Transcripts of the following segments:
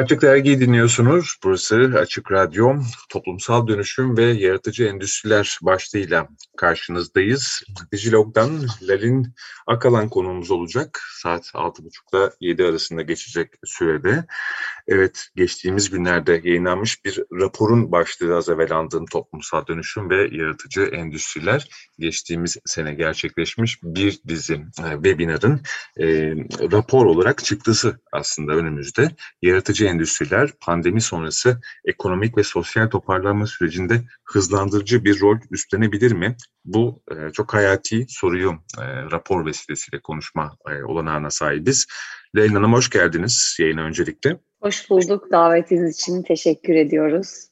Açık Dergi'yi dinliyorsunuz. Burası Açık Radyo, Toplumsal Dönüşüm ve Yaratıcı Endüstriler başlığıyla karşınızdayız. Digilog'dan Lalin Akalan konuğumuz olacak. Saat 6.30'da 7 arasında geçecek sürede. Evet, geçtiğimiz günlerde yayınlanmış bir raporun başlığı az evvel andığım Toplumsal Dönüşüm ve Yaratıcı Endüstriler. Geçtiğimiz sene gerçekleşmiş bir dizi e, webinarın e, rapor olarak çıktısı aslında önümüzde. Yaratıcı endüstriler pandemi sonrası ekonomik ve sosyal toparlanma sürecinde hızlandırıcı bir rol üstlenebilir mi? Bu e, çok hayati soruyu e, rapor vesilesiyle konuşma e, olanağına sahibiz. Leyla Hanım hoş geldiniz yayına öncelikle. Hoş bulduk. Davetiniz için teşekkür ediyoruz.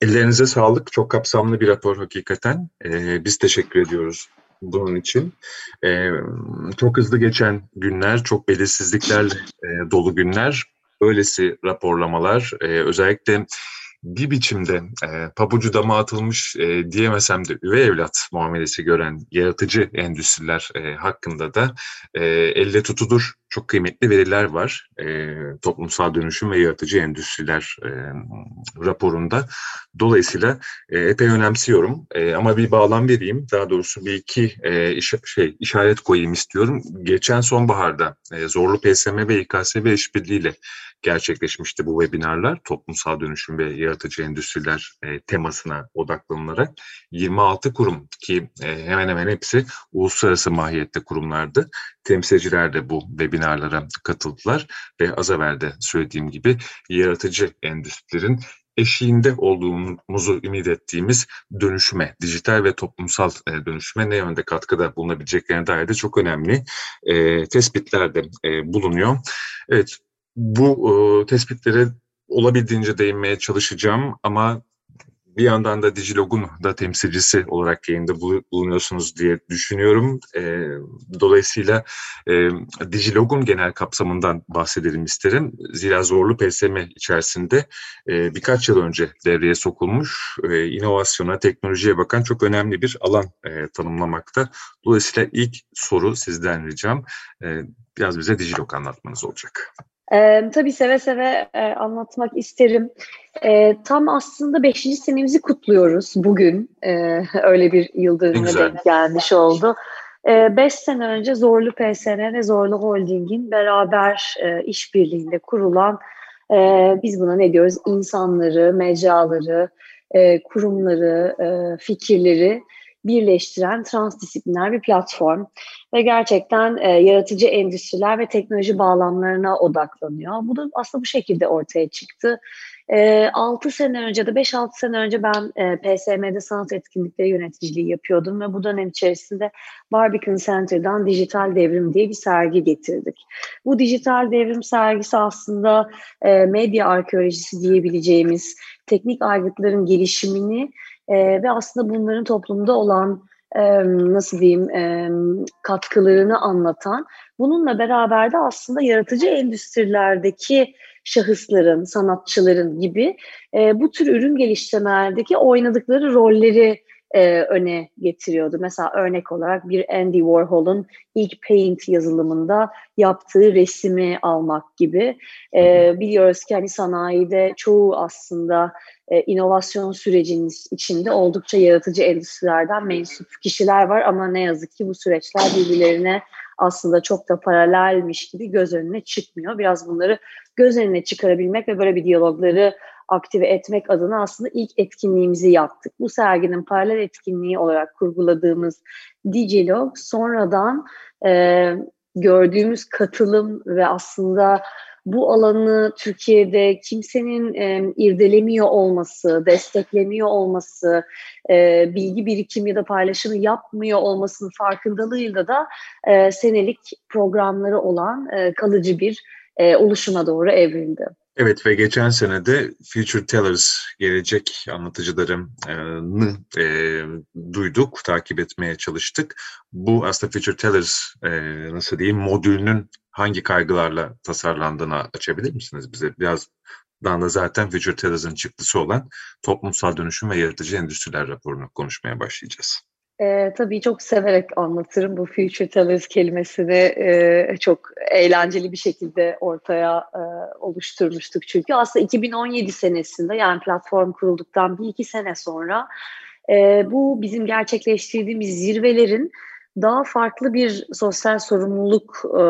Ellerinize sağlık. Çok kapsamlı bir rapor hakikaten. Ee, biz teşekkür ediyoruz bunun için. Ee, çok hızlı geçen günler, çok belirsizliklerle e, dolu günler. Öylesi raporlamalar e, özellikle bir biçimde e, pabucu dama atılmış e, diyemesem de üvey evlat muamelesi gören yaratıcı endüstriler e, hakkında da e, elle tutulur çok kıymetli veriler var. E, toplumsal dönüşüm ve yaratıcı endüstriler e, raporunda. Dolayısıyla e, epey önemsiyorum. E, ama bir bağlam vereyim. Daha doğrusu bir iki e, iş, şey işaret koyayım istiyorum. Geçen sonbaharda e, Zorlu PSM ve İKSV işbirliğiyle gerçekleşmişti bu webinarlar. Toplumsal dönüşüm ve yaratıcı endüstriler e, temasına odaklanılarak 26 kurum ki e, hemen hemen hepsi uluslararası mahiyette kurumlardı. Temsilciler de bu webinarlara katıldılar ve az evvel de söylediğim gibi yaratıcı endüstrilerin eşiğinde olduğumuzu ümit ettiğimiz dönüşüme, dijital ve toplumsal e, dönüşüme ne yönde katkıda bulunabileceklerine dair de çok önemli e, tespitler de e, bulunuyor. Evet, bu e, tespitlere olabildiğince değinmeye çalışacağım ama bir yandan da Digilog'un da temsilcisi olarak yayında bulunuyorsunuz diye düşünüyorum. E, dolayısıyla e, Digilog'un genel kapsamından bahsedelim isterim. Zira zorlu PSM içerisinde e, birkaç yıl önce devreye sokulmuş e, inovasyona, teknolojiye bakan çok önemli bir alan e, tanımlamakta. Dolayısıyla ilk soru sizden ricam e, biraz bize Digilog anlatmanız olacak. Ee, tabii seve seve e, anlatmak isterim. E, tam aslında beşinci senemizi kutluyoruz bugün. E, öyle bir yıl dönümüne denk gelmiş oldu. E, beş sene önce Zorlu PSN ve Zorlu Holding'in beraber e, işbirliğinde kurulan, e, biz buna ne diyoruz, insanları, mecraları, e, kurumları, e, fikirleri birleştiren transdisipliner bir platform ve gerçekten e, yaratıcı endüstriler ve teknoloji bağlamlarına odaklanıyor. Bu da aslında bu şekilde ortaya çıktı. E, 6 sene önce de 5-6 sene önce ben e, PSM'de sanat etkinlikleri yöneticiliği yapıyordum ve bu dönem içerisinde Barbican Center'dan Dijital Devrim diye bir sergi getirdik. Bu Dijital Devrim sergisi aslında e, medya arkeolojisi diyebileceğimiz teknik aygıtların gelişimini e, ve aslında bunların toplumda olan e, nasıl diyeyim e, katkılarını anlatan bununla beraber de aslında yaratıcı endüstrilerdeki şahısların, sanatçıların gibi e, bu tür ürün geliştirmelerdeki oynadıkları rolleri e, öne getiriyordu. Mesela örnek olarak bir Andy Warhol'un ilk Paint yazılımında yaptığı resmi almak gibi. E, biliyoruz ki hani sanayide çoğu aslında e, inovasyon sürecinin içinde oldukça yaratıcı endüstrilerden mensup kişiler var ama ne yazık ki bu süreçler birbirlerine aslında çok da paralelmiş gibi göz önüne çıkmıyor. Biraz bunları göz önüne çıkarabilmek ve böyle bir diyalogları aktive etmek adına aslında ilk etkinliğimizi yaptık. Bu serginin paralel etkinliği olarak kurguladığımız Digilog sonradan e, gördüğümüz katılım ve aslında bu alanı Türkiye'de kimsenin e, irdelemiyor olması, desteklemiyor olması, e, bilgi birikimi ya da paylaşımı yapmıyor olmasının farkındalığıyla da e, senelik programları olan e, kalıcı bir e, oluşuma doğru evrildi. Evet ve geçen sene de Future Tellers gelecek anlatıcılarını e, duyduk, takip etmeye çalıştık. Bu aslında Future Tellers e, nasıl diyeyim modülünün hangi kaygılarla tasarlandığını açabilir misiniz bize? Biraz daha da zaten Future Tellers'ın çıktısı olan toplumsal dönüşüm ve yaratıcı endüstriler raporunu konuşmaya başlayacağız. E, tabii çok severek anlatırım bu Future Tellers kelimesini e, çok eğlenceli bir şekilde ortaya e, oluşturmuştuk. Çünkü aslında 2017 senesinde yani platform kurulduktan bir iki sene sonra e, bu bizim gerçekleştirdiğimiz zirvelerin daha farklı bir sosyal sorumluluk e,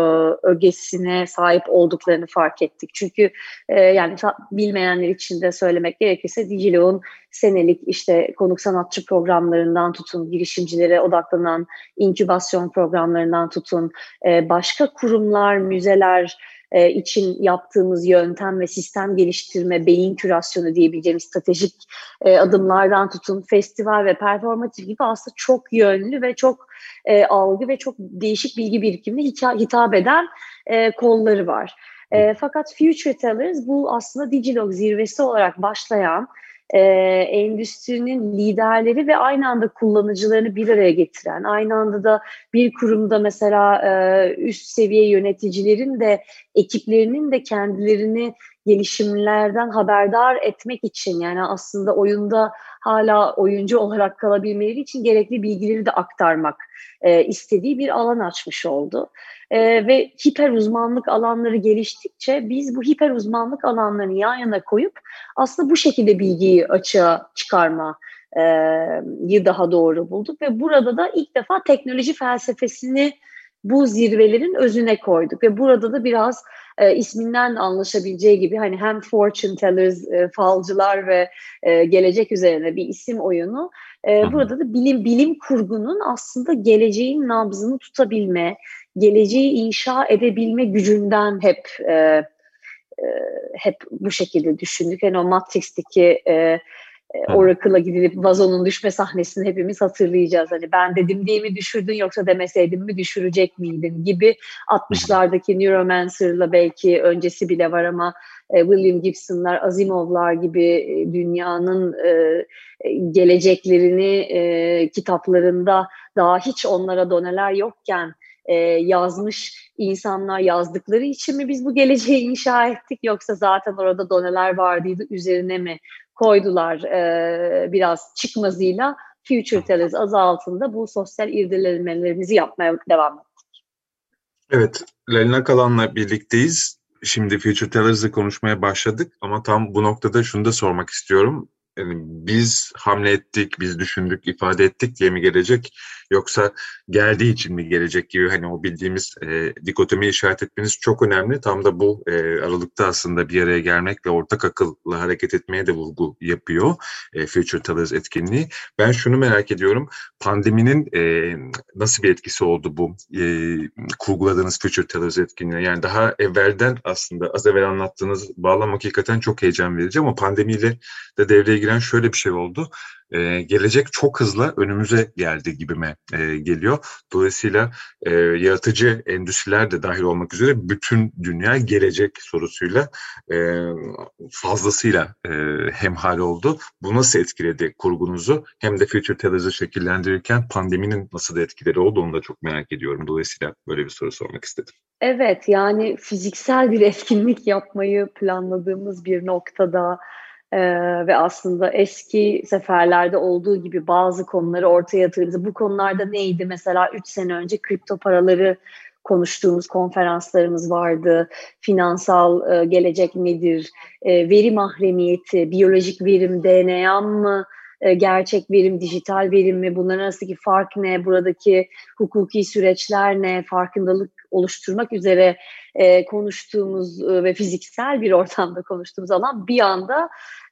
ögesine sahip olduklarını fark ettik. Çünkü e, yani bilmeyenler için de söylemek gerekirse Digilo'nun senelik işte konuk sanatçı programlarından tutun, girişimcilere odaklanan inkübasyon programlarından tutun, e, başka kurumlar, müzeler, e, için yaptığımız yöntem ve sistem geliştirme, beyin kürasyonu diyebileceğimiz stratejik e, adımlardan tutun, festival ve performatif gibi aslında çok yönlü ve çok e, algı ve çok değişik bilgi birikimine hitap eden e, kolları var. E, fakat Future Tellers bu aslında Digilog zirvesi olarak başlayan e, endüstrinin liderleri ve aynı anda kullanıcılarını bir araya getiren, aynı anda da bir kurumda mesela e, üst seviye yöneticilerin de ekiplerinin de kendilerini gelişimlerden haberdar etmek için yani aslında oyunda hala oyuncu olarak kalabilmeleri için gerekli bilgileri de aktarmak e, istediği bir alan açmış oldu. E, ve hiper uzmanlık alanları geliştikçe biz bu hiper uzmanlık alanlarını yan yana koyup aslında bu şekilde bilgiyi açığa çıkarma yı daha doğru bulduk ve burada da ilk defa teknoloji felsefesini bu zirvelerin özüne koyduk ve burada da biraz e, isminden anlaşabileceği gibi hani hem fortune tellers, e, falcılar ve e, gelecek üzerine bir isim oyunu. E, burada da bilim bilim kurgunun aslında geleceğin nabzını tutabilme, geleceği inşa edebilme gücünden hep e, e, hep bu şekilde düşündük. Yani o Matrix'teki e, Oracle'a gidilip vazonun düşme sahnesini hepimiz hatırlayacağız. Hani ben dedim diye mi düşürdün yoksa demeseydim mi düşürecek miydin gibi 60'lardaki Neuromancer'la belki öncesi bile var ama e, William Gibson'lar, Asimov'lar gibi e, dünyanın geleceklerini kitaplarında daha hiç onlara doneler yokken yazmış insanlar yazdıkları için mi biz bu geleceği inşa ettik yoksa zaten orada doneler vardıydı üzerine mi koydular e, biraz çıkmazıyla Future Tellers adı altında bu sosyal irdelemelerimizi yapmaya devam ettik. Evet, Lelina Kalan'la birlikteyiz. Şimdi Future Tellers'ı konuşmaya başladık ama tam bu noktada şunu da sormak istiyorum yani biz hamle ettik, biz düşündük, ifade ettik diye mi gelecek yoksa geldiği için mi gelecek gibi hani o bildiğimiz e, dikotomi işaret etmeniz çok önemli. Tam da bu e, aralıkta aslında bir araya gelmek ve ortak akılla hareket etmeye de vurgu yapıyor e, Future Tellers etkinliği. Ben şunu merak ediyorum, pandeminin e, nasıl bir etkisi oldu bu e, kurguladığınız Future Tellers etkinliğine? Yani daha evvelden aslında az evvel anlattığınız bağlam hakikaten çok heyecan verici ama pandemiyle de devreye giren şöyle bir şey oldu. Ee, gelecek çok hızlı önümüze geldi gibime e, geliyor. Dolayısıyla e, yaratıcı endüstriler de dahil olmak üzere bütün dünya gelecek sorusuyla e, fazlasıyla e, hemhal oldu. Bu nasıl etkiledi kurgunuzu? Hem de Future Tellers'ı şekillendirirken pandeminin nasıl da etkileri oldu onu da çok merak ediyorum. Dolayısıyla böyle bir soru sormak istedim. Evet yani fiziksel bir etkinlik yapmayı planladığımız bir noktada ee, ve aslında eski seferlerde olduğu gibi bazı konuları ortaya yatırdığımızda bu konularda neydi? Mesela 3 sene önce kripto paraları konuştuğumuz konferanslarımız vardı. Finansal e, gelecek nedir? E, veri mahremiyeti, biyolojik verim, DNA mı? E, gerçek verim, dijital verim mi? Bunların arasındaki fark ne? Buradaki hukuki süreçler ne? Farkındalık oluşturmak üzere e, konuştuğumuz e, ve fiziksel bir ortamda konuştuğumuz alan bir anda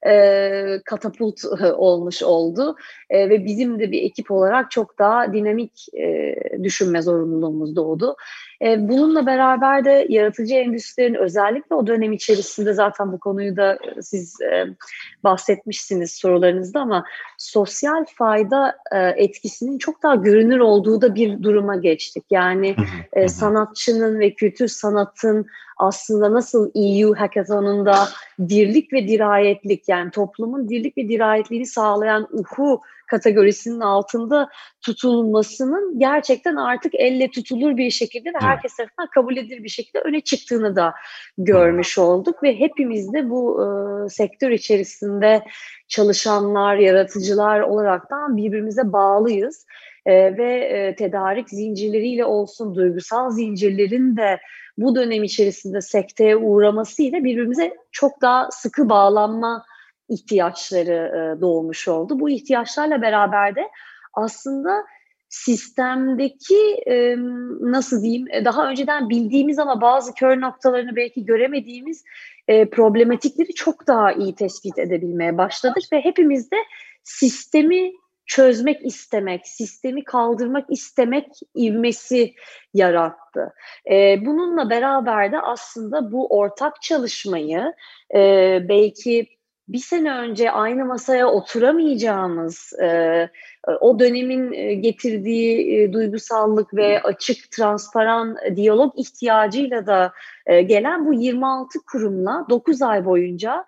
e, katapult olmuş oldu e, ve bizim de bir ekip olarak çok daha dinamik e, düşünme zorunluluğumuz doğdu. E, bununla beraber de yaratıcı endüstrilerin özellikle o dönem içerisinde zaten bu konuyu da siz e, bahsetmişsiniz sorularınızda ama sosyal fayda e, etkisinin çok daha görünür olduğu da bir duruma geçtik. Yani e, sanatçının ve kültür sanatın aslında nasıl EU Hackathon'unda dirlik ve dirayetlik yani toplumun dirlik ve dirayetliğini sağlayan uhu kategorisinin altında tutulmasının gerçekten artık elle tutulur bir şekilde ve herkes tarafından kabul edilir bir şekilde öne çıktığını da görmüş olduk ve hepimiz de bu e, sektör içerisinde çalışanlar, yaratıcılar olaraktan birbirimize bağlıyız. E, ve e, tedarik zincirleriyle olsun duygusal zincirlerin de bu dönem içerisinde sekteye uğramasıyla birbirimize çok daha sıkı bağlanma ihtiyaçları e, doğmuş oldu. Bu ihtiyaçlarla beraber de aslında sistemdeki nasıl diyeyim e, daha önceden bildiğimiz ama bazı kör noktalarını belki göremediğimiz problematikleri çok daha iyi tespit edebilmeye başladık ve hepimiz de sistemi çözmek istemek, sistemi kaldırmak istemek ivmesi yarattı. E, bununla beraber de aslında bu ortak çalışmayı e, belki bir sene önce aynı masaya oturamayacağımız e, o dönemin e, getirdiği e, duygusallık ve açık, transparan diyalog ihtiyacıyla da e, gelen bu 26 kurumla 9 ay boyunca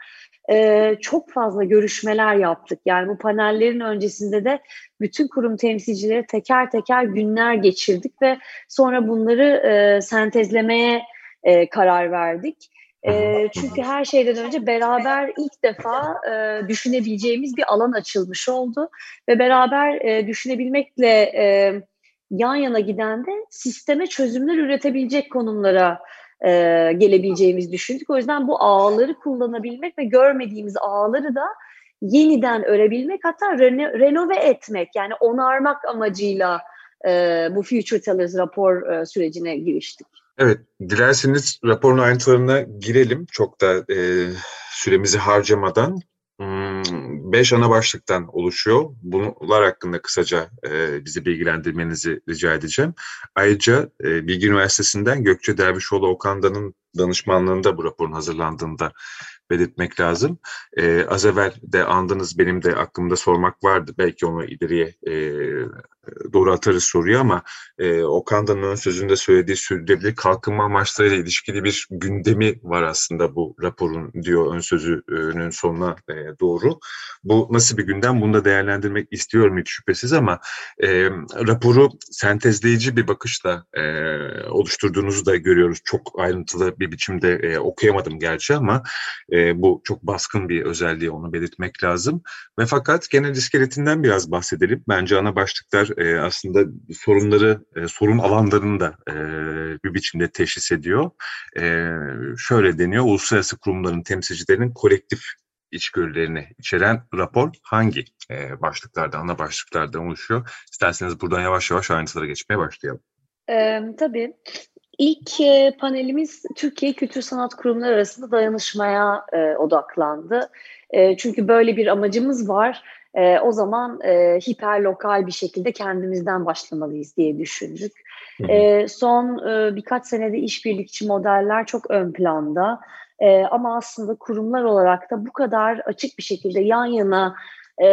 e, çok fazla görüşmeler yaptık. Yani bu panellerin öncesinde de bütün kurum temsilcileri teker teker günler geçirdik ve sonra bunları e, sentezlemeye e, karar verdik. E, çünkü her şeyden önce beraber ilk defa e, düşünebileceğimiz bir alan açılmış oldu ve beraber e, düşünebilmekle e, yan yana giden de sisteme çözümler üretebilecek konumlara e, gelebileceğimizi düşündük. O yüzden bu ağları kullanabilmek ve görmediğimiz ağları da yeniden örebilmek hatta reno, renove etmek yani onarmak amacıyla e, bu Future Tellers rapor e, sürecine giriştik. Evet, dilerseniz raporun ayrıntılarına girelim çok da e, süremizi harcamadan. Hmm, beş ana başlıktan oluşuyor. Bunlar hakkında kısaca e, bizi bilgilendirmenizi rica edeceğim. Ayrıca e, Bilgi Üniversitesi'nden Gökçe Dervişoğlu Okanda'nın danışmanlığında bu raporun hazırlandığında belirtmek lazım. E, az evvel de andınız benim de aklımda sormak vardı. Belki onu ileriye e, doğru atarız soruyu ama e, Okan'dan ön sözünde söylediği sürdürülebilir kalkınma amaçlarıyla ilişkili bir gündemi var aslında bu raporun diyor ön sözünün sonuna e, doğru. Bu nasıl bir gündem bunu da değerlendirmek istiyorum hiç şüphesiz ama e, raporu sentezleyici bir bakışla e, oluşturduğunuzu da görüyoruz. Çok ayrıntılı bir biçimde e, okuyamadım gerçi ama e, bu çok baskın bir özelliği onu belirtmek lazım. Ve fakat genel iskeletinden biraz bahsedelim. Bence ana başlıklar e, aslında sorunları, e, sorun alanlarını da e, bir biçimde teşhis ediyor. E, şöyle deniyor, uluslararası kurumların temsilcilerinin kolektif içgörülerini içeren rapor hangi e, başlıklarda, ana başlıklarda oluşuyor? İsterseniz buradan yavaş yavaş ayrıntılara geçmeye başlayalım. Ee, tabii. İlk e, panelimiz Türkiye Kültür Sanat Kurumları arasında dayanışmaya e, odaklandı. E, çünkü böyle bir amacımız var e, o zaman e, hiperlokal bir şekilde kendimizden başlamalıyız diye düşündük. E, son e, birkaç senede işbirlikçi modeller çok ön planda. E, ama aslında kurumlar olarak da bu kadar açık bir şekilde yan yana e,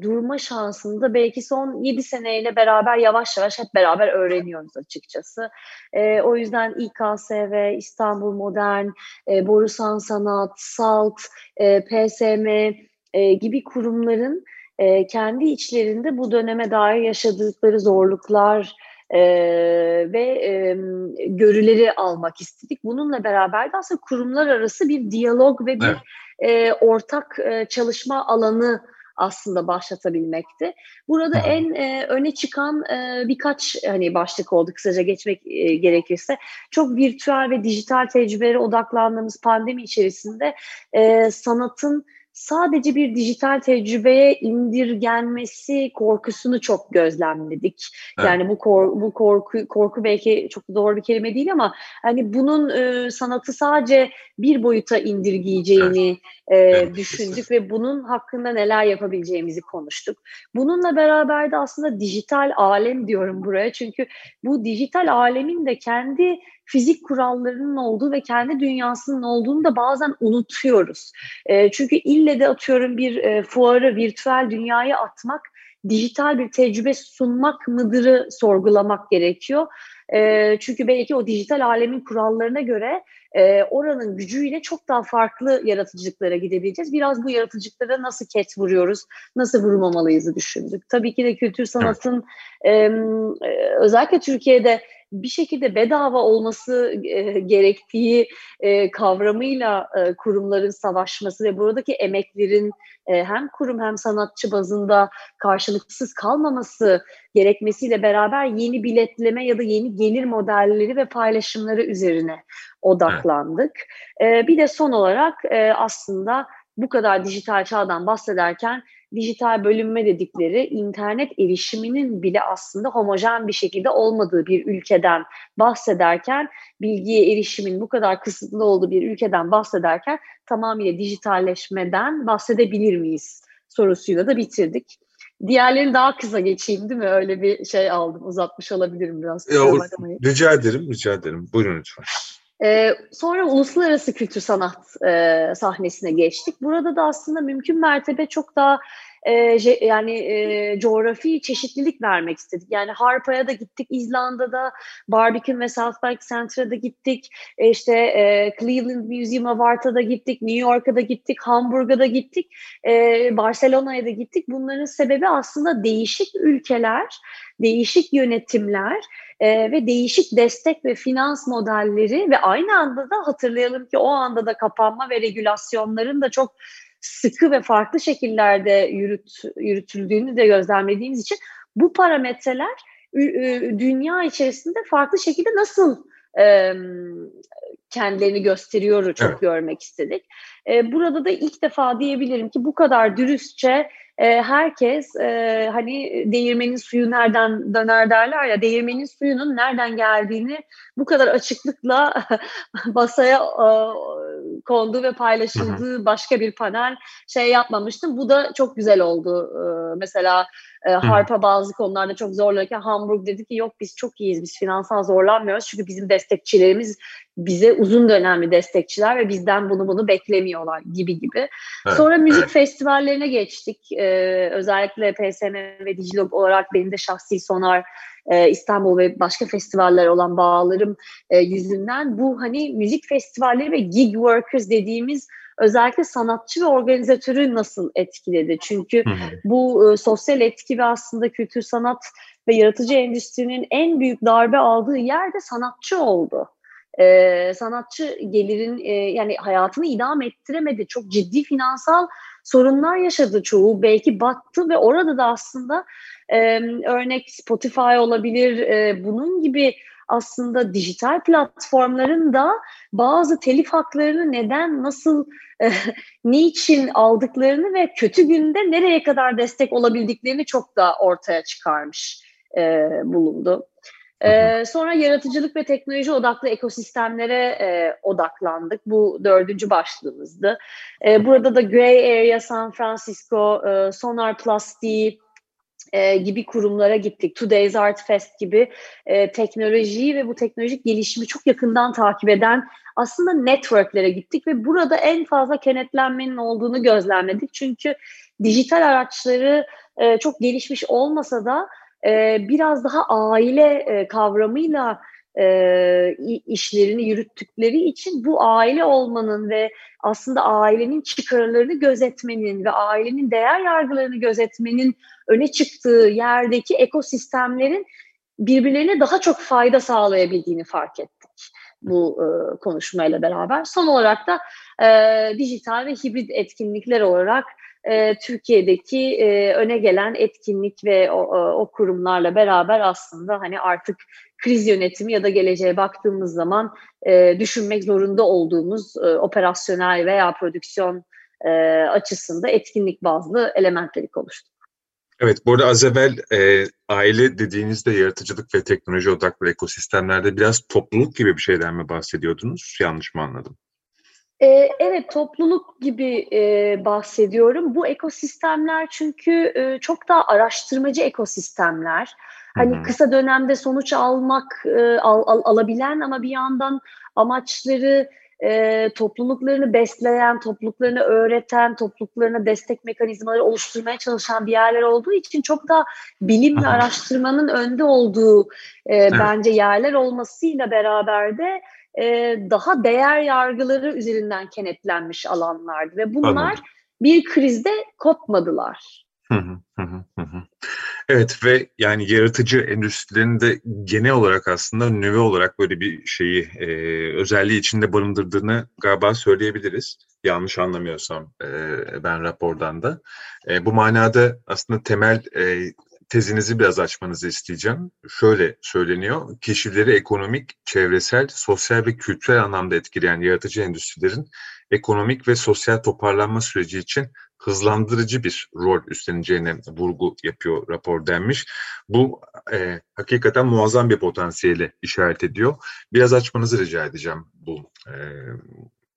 durma şansını da belki son 7 seneyle beraber yavaş yavaş hep beraber öğreniyoruz açıkçası. E, o yüzden İKSV, İstanbul Modern, e, Borusan Sanat, SALT, e, PSM e, gibi kurumların e, kendi içlerinde bu döneme dair yaşadıkları zorluklar e, ve e, görüleri almak istedik. Bununla beraber de aslında kurumlar arası bir diyalog ve bir evet. e, ortak e, çalışma alanı aslında başlatabilmekti. Burada Hı. en e, öne çıkan e, birkaç hani başlık oldu kısaca geçmek e, gerekirse. Çok virtüel ve dijital tecrübelere odaklandığımız pandemi içerisinde e, sanatın sadece bir dijital tecrübeye indirgenmesi korkusunu çok gözlemledik. Evet. Yani bu kor, bu korku korku belki çok doğru bir kelime değil ama hani bunun e, sanatı sadece bir boyuta indirgeyeceğini evet. E, evet. düşündük ve bunun hakkında neler yapabileceğimizi konuştuk. Bununla beraber de aslında dijital alem diyorum buraya çünkü bu dijital alemin de kendi fizik kurallarının olduğu ve kendi dünyasının olduğunu da bazen unutuyoruz. E, çünkü ille de atıyorum bir e, fuarı virtüel dünyaya atmak dijital bir tecrübe sunmak mıdırı sorgulamak gerekiyor. E, çünkü belki o dijital alemin kurallarına göre e, oranın gücüyle çok daha farklı yaratıcılıklara gidebileceğiz. Biraz bu yaratıcılıklara nasıl ket vuruyoruz, nasıl vurmamalıyızı düşündük. Tabii ki de kültür sanatın e, özellikle Türkiye'de bir şekilde bedava olması e, gerektiği e, kavramıyla e, kurumların savaşması ve buradaki emeklerin e, hem kurum hem sanatçı bazında karşılıksız kalmaması gerekmesiyle beraber yeni biletleme ya da yeni gelir modelleri ve paylaşımları üzerine odaklandık. E, bir de son olarak e, aslında bu kadar dijital çağdan bahsederken dijital bölünme dedikleri internet erişiminin bile aslında homojen bir şekilde olmadığı bir ülkeden bahsederken bilgiye erişimin bu kadar kısıtlı olduğu bir ülkeden bahsederken tamamıyla dijitalleşmeden bahsedebilir miyiz sorusuyla da bitirdik. Diğerlerini daha kısa geçeyim değil mi? Öyle bir şey aldım. Uzatmış olabilirim biraz. Ya, rica ederim, rica ederim. Buyurun lütfen. Ee, sonra uluslararası kültür sanat e, sahnesine geçtik. Burada da aslında mümkün mertebe çok daha e, yani e, coğrafi çeşitlilik vermek istedik. Yani Harpa'ya da gittik, İzlanda'da, Barbican ve South Park Center'a da gittik, e, işte e, Cleveland Museum of Art'a da gittik, New York'a da gittik, Hamburg'a da gittik, e, Barcelona'ya da gittik. Bunların sebebi aslında değişik ülkeler, değişik yönetimler e, ve değişik destek ve finans modelleri ve aynı anda da hatırlayalım ki o anda da kapanma ve regülasyonların da çok sıkı ve farklı şekillerde yürüt, yürütüldüğünü de gözlemlediğimiz için bu parametreler dünya içerisinde farklı şekilde nasıl e, kendilerini gösteriyor çok evet. görmek istedik. E, burada da ilk defa diyebilirim ki bu kadar dürüstçe e, herkes e, hani değirmenin suyu nereden döner derler ya değirmenin suyunun nereden geldiğini bu kadar açıklıkla basaya e, kondu ve paylaşıldığı başka bir panel şey yapmamıştım. Bu da çok güzel oldu. E, mesela e, Harpa bazı konularda çok zorlanırken Hamburg dedi ki yok biz çok iyiyiz, biz finansal zorlanmıyoruz çünkü bizim destekçilerimiz bize uzun dönemli destekçiler ve bizden bunu bunu beklemiyorlar gibi gibi. Evet. Sonra müzik festivallerine geçtik. Ee, özellikle PSM ve Digilog olarak benim de şahsi sonar e, İstanbul ve başka festivaller olan bağlarım e, yüzünden bu hani müzik festivalleri ve gig workers dediğimiz özellikle sanatçı ve organizatörü nasıl etkiledi? Çünkü bu e, sosyal etki ve aslında kültür sanat ve yaratıcı endüstrinin en büyük darbe aldığı yerde sanatçı oldu e, sanatçı gelirin e, yani hayatını idam ettiremedi. Çok ciddi finansal sorunlar yaşadı çoğu. Belki battı ve orada da aslında e, örnek Spotify olabilir. E, bunun gibi aslında dijital platformların da bazı telif haklarını neden, nasıl, e, niçin aldıklarını ve kötü günde nereye kadar destek olabildiklerini çok da ortaya çıkarmış e, bulundu. Ee, sonra yaratıcılık ve teknoloji odaklı ekosistemlere e, odaklandık. Bu dördüncü başlığımızdı. E, burada da Grey Area San Francisco, e, Sonar Plus D, e, gibi kurumlara gittik. Today's Art Fest gibi e, teknolojiyi ve bu teknolojik gelişimi çok yakından takip eden aslında networklere gittik ve burada en fazla kenetlenmenin olduğunu gözlemledik. Çünkü dijital araçları e, çok gelişmiş olmasa da e, biraz daha aile e, kavramıyla e, işlerini yürüttükleri için bu aile olmanın ve aslında ailenin çıkarlarını gözetmenin ve ailenin değer yargılarını gözetmenin öne çıktığı yerdeki ekosistemlerin birbirlerine daha çok fayda sağlayabildiğini fark ettik bu e, konuşmayla beraber. Son olarak da e, dijital ve hibrit etkinlikler olarak e, Türkiye'deki e, öne gelen etkinlik ve o, o kurumlarla beraber aslında hani artık kriz yönetimi ya da geleceğe baktığımız zaman e, düşünmek zorunda olduğumuz e, operasyonel veya prodüksiyon e, açısında etkinlik bazlı elementleri konuştuk. Evet, bu arada az evvel e, aile dediğinizde yaratıcılık ve teknoloji odaklı ekosistemlerde biraz topluluk gibi bir şeyden mi bahsediyordunuz? Yanlış mı anladım? Ee, evet topluluk gibi e, bahsediyorum. Bu ekosistemler çünkü e, çok daha araştırmacı ekosistemler. Hani Hı-hı. kısa dönemde sonuç almak e, al, al, alabilen ama bir yandan amaçları e, topluluklarını besleyen, topluluklarını öğreten, topluluklarına destek mekanizmaları oluşturmaya çalışan bir yerler olduğu için çok da bilim ve araştırmanın önde olduğu e, evet. bence yerler olmasıyla beraber de e, daha değer yargıları üzerinden kenetlenmiş alanlardı ve bunlar Anladım. bir krizde kopmadılar. Evet ve yani yaratıcı endüstrilerin de genel olarak aslında nüve olarak böyle bir şeyi e, özelliği içinde barındırdığını galiba söyleyebiliriz. Yanlış anlamıyorsam e, ben rapordan da. E, bu manada aslında temel e, tezinizi biraz açmanızı isteyeceğim. Şöyle söyleniyor, keşifleri ekonomik, çevresel, sosyal ve kültürel anlamda etkileyen yaratıcı endüstrilerin ekonomik ve sosyal toparlanma süreci için hızlandırıcı bir rol üstleneceğine vurgu yapıyor rapor denmiş. Bu e, hakikaten muazzam bir potansiyeli işaret ediyor. Biraz açmanızı rica edeceğim bu e,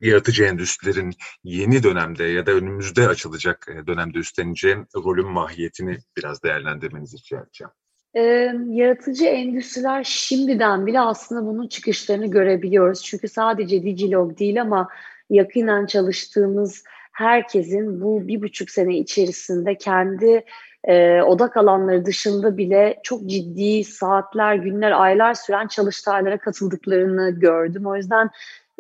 yaratıcı endüstrilerin yeni dönemde ya da önümüzde açılacak e, dönemde üstleneceği rolün mahiyetini biraz değerlendirmenizi rica edeceğim. E, yaratıcı endüstriler şimdiden bile aslında bunun çıkışlarını görebiliyoruz. Çünkü sadece Digilog değil ama yakinen çalıştığımız herkesin bu bir buçuk sene içerisinde kendi e, odak alanları dışında bile çok ciddi saatler, günler, aylar süren çalıştaylara katıldıklarını gördüm. O yüzden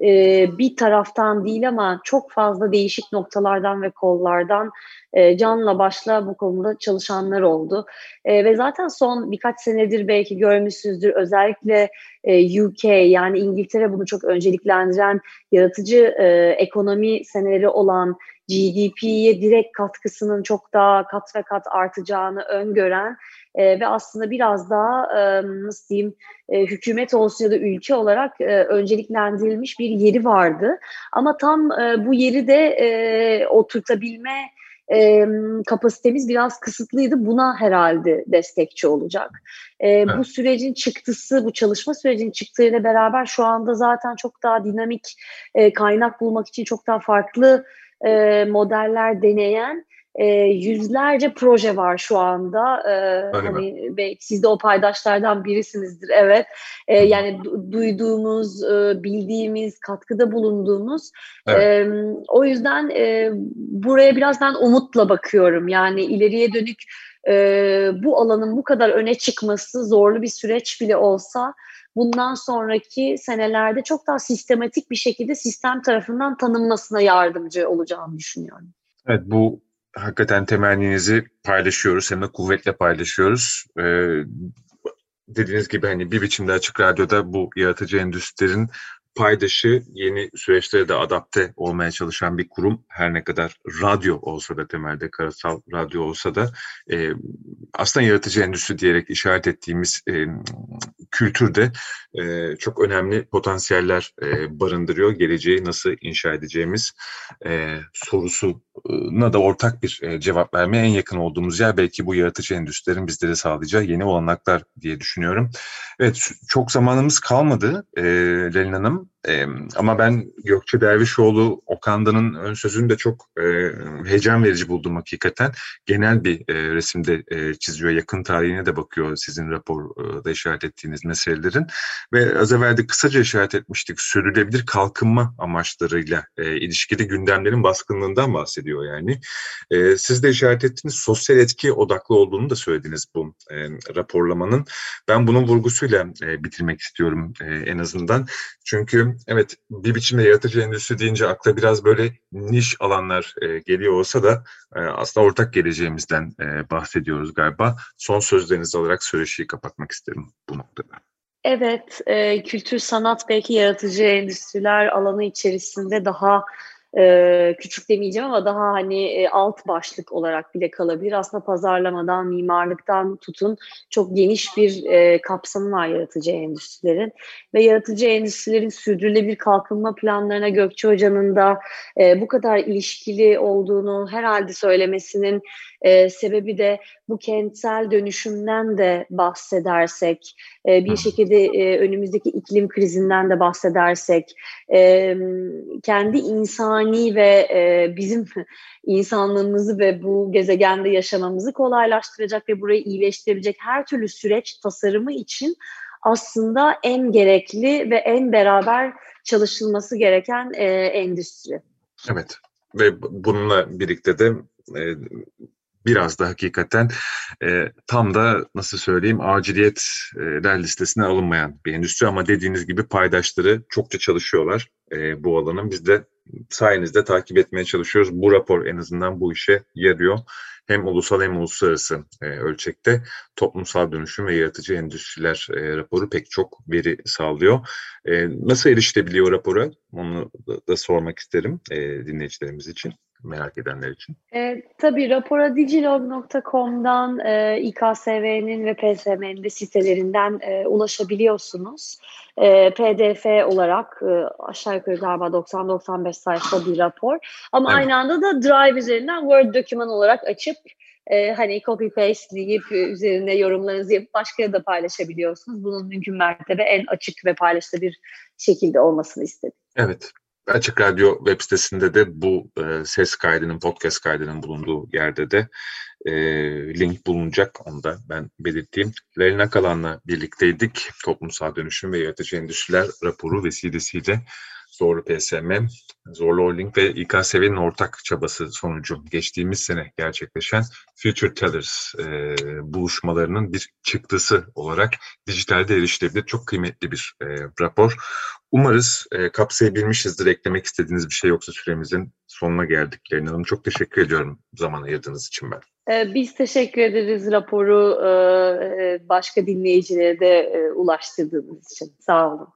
e, bir taraftan değil ama çok fazla değişik noktalardan ve kollardan e, canla başla bu konuda çalışanlar oldu. E, ve zaten son birkaç senedir belki görmüşsünüzdür özellikle e, UK yani İngiltere bunu çok önceliklendiren yaratıcı e, ekonomi seneleri olan GDP'ye direkt katkısının çok daha kat ve kat artacağını öngören e, ve aslında biraz daha e, nasıl diyeyim e, hükümet olsun ya da ülke olarak e, önceliklendirilmiş bir yeri vardı. Ama tam e, bu yeri de e, oturtabilme e, kapasitemiz biraz kısıtlıydı. Buna herhalde destekçi olacak. E, evet. Bu sürecin çıktısı, bu çalışma sürecinin çıktığıyla beraber şu anda zaten çok daha dinamik e, kaynak bulmak için çok daha farklı e, modeller deneyen e, yüzlerce proje var şu anda. E, hani belki siz de o paydaşlardan birisinizdir. Evet. E, yani du- duyduğumuz, e, bildiğimiz, katkıda bulunduğumuz. Evet. E, o yüzden e, buraya biraz ben umutla bakıyorum. Yani ileriye dönük e, bu alanın bu kadar öne çıkması zorlu bir süreç bile olsa bundan sonraki senelerde çok daha sistematik bir şekilde sistem tarafından tanınmasına yardımcı olacağını düşünüyorum. Evet bu hakikaten temenninizi paylaşıyoruz hem de kuvvetle paylaşıyoruz. Ee, dediğiniz gibi hani bir biçimde açık radyoda bu yaratıcı endüstrilerin paydaşı yeni süreçlere de adapte olmaya çalışan bir kurum. Her ne kadar radyo olsa da temelde karasal radyo olsa da e, aslında yaratıcı endüstri diyerek işaret ettiğimiz e, kültürde e, çok önemli potansiyeller e, barındırıyor. Geleceği nasıl inşa edeceğimiz e, sorusuna da ortak bir e, cevap vermeye en yakın olduğumuz yer belki bu yaratıcı endüstrilerin bizlere sağlayacağı yeni olanaklar diye düşünüyorum. Evet çok zamanımız kalmadı e, Lelin Hanım. Ama ben Gökçe Dervişoğlu Okan'danın ön sözünü de çok e, heyecan verici buldum hakikaten. Genel bir e, resimde e, çiziyor. Yakın tarihine de bakıyor sizin raporda işaret ettiğiniz meselelerin. Ve az evvel de kısaca işaret etmiştik. Sürdürülebilir kalkınma amaçlarıyla e, ilişkili gündemlerin baskınlığından bahsediyor yani. E, siz de işaret ettiğiniz sosyal etki odaklı olduğunu da söylediniz bu e, raporlamanın. Ben bunun vurgusuyla e, bitirmek istiyorum e, en azından. Çünkü evet bir biçimde yaratıcı endüstri deyince akla biraz böyle niş alanlar e, geliyor olsa da e, aslında ortak geleceğimizden e, bahsediyoruz galiba. Son sözlerinizi alarak söyleşiyi kapatmak isterim bu noktada. Evet, e, kültür sanat belki yaratıcı endüstriler alanı içerisinde daha e, küçük demeyeceğim ama daha hani e, alt başlık olarak bile kalabilir. Aslında pazarlamadan, mimarlıktan tutun çok geniş bir e, kapsamı var yaratıcı endüstrilerin. Ve yaratıcı endüstrilerin sürdürülebilir kalkınma planlarına Gökçe Hoca'nın da e, bu kadar ilişkili olduğunu herhalde söylemesinin e, sebebi de bu kentsel dönüşümden de bahsedersek, e, bir şekilde e, önümüzdeki iklim krizinden de bahsedersek, e, kendi insani ve e, bizim insanlığımızı ve bu gezegende yaşamamızı kolaylaştıracak ve burayı iyileştirebilecek her türlü süreç tasarımı için aslında en gerekli ve en beraber çalışılması gereken e, endüstri. Evet ve bununla birlikte de e, biraz da hakikaten e, tam da nasıl söyleyeyim aciliyetler listesine alınmayan bir endüstri ama dediğiniz gibi paydaşları çokça çalışıyorlar e, bu alanın. Biz de sayenizde takip etmeye çalışıyoruz. Bu rapor en azından bu işe yarıyor. Hem ulusal hem uluslararası e, ölçekte toplumsal dönüşüm ve yaratıcı endüstriler e, raporu pek çok veri sağlıyor. E, nasıl erişilebiliyor rapora? Onu da, da sormak isterim e, dinleyicilerimiz için merak edenler için. E, tabii raporadigilog.com'dan e, İKSV'nin ve PSM'nin de sitelerinden e, ulaşabiliyorsunuz. E, PDF olarak e, aşağı yukarı galiba 90-95 sayfa bir rapor. Ama evet. aynı anda da Drive üzerinden Word doküman olarak açıp e, hani copy paste deyip üzerine yorumlarınızı yapıp başka da paylaşabiliyorsunuz. Bunun mümkün mertebe en açık ve paylaşılabilir şekilde olmasını istedim. Evet, Açık Radyo web sitesinde de bu e, ses kaydının, podcast kaydının bulunduğu yerde de e, link bulunacak. Onu da ben belirteyim. Leyla Kalan'la birlikteydik. Toplumsal Dönüşüm ve Yaratıcı Endüstriler raporu vesilesiyle Zorlu PSM, Zorlu Holding ve İKSV'nin ortak çabası sonucu geçtiğimiz sene gerçekleşen Future Tellers e, buluşmalarının bir çıktısı olarak dijitalde erişilebilir çok kıymetli bir e, rapor. Umarız e, kapsayabilmişizdir. Eklemek istediğiniz bir şey yoksa süremizin sonuna geldik. Lerin Hanım çok teşekkür ediyorum zaman ayırdığınız için ben. E, biz teşekkür ederiz raporu e, e, başka dinleyicilere de ulaştırdığınız için. Sağ olun.